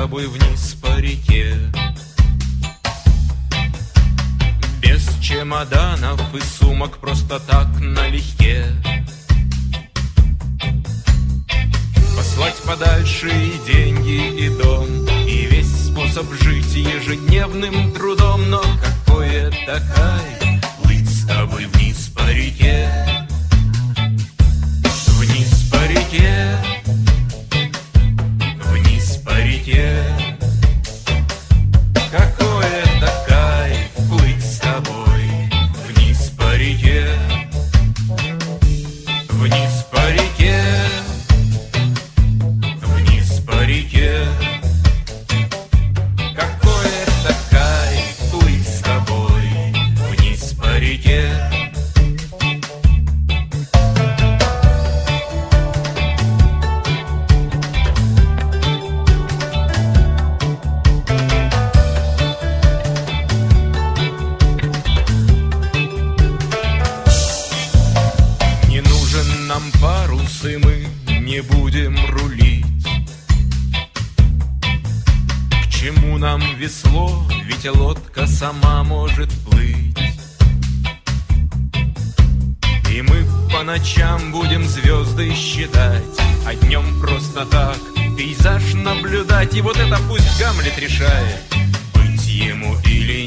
тобой вниз по реке. Без чемоданов и сумок просто так налегке. Послать подальше и деньги, и дом И весь способ жить ежедневным трудом. Но какой это чему нам весло, ведь лодка сама может плыть. И мы по ночам будем звезды считать, а днем просто так пейзаж наблюдать. И вот это пусть Гамлет решает, быть ему или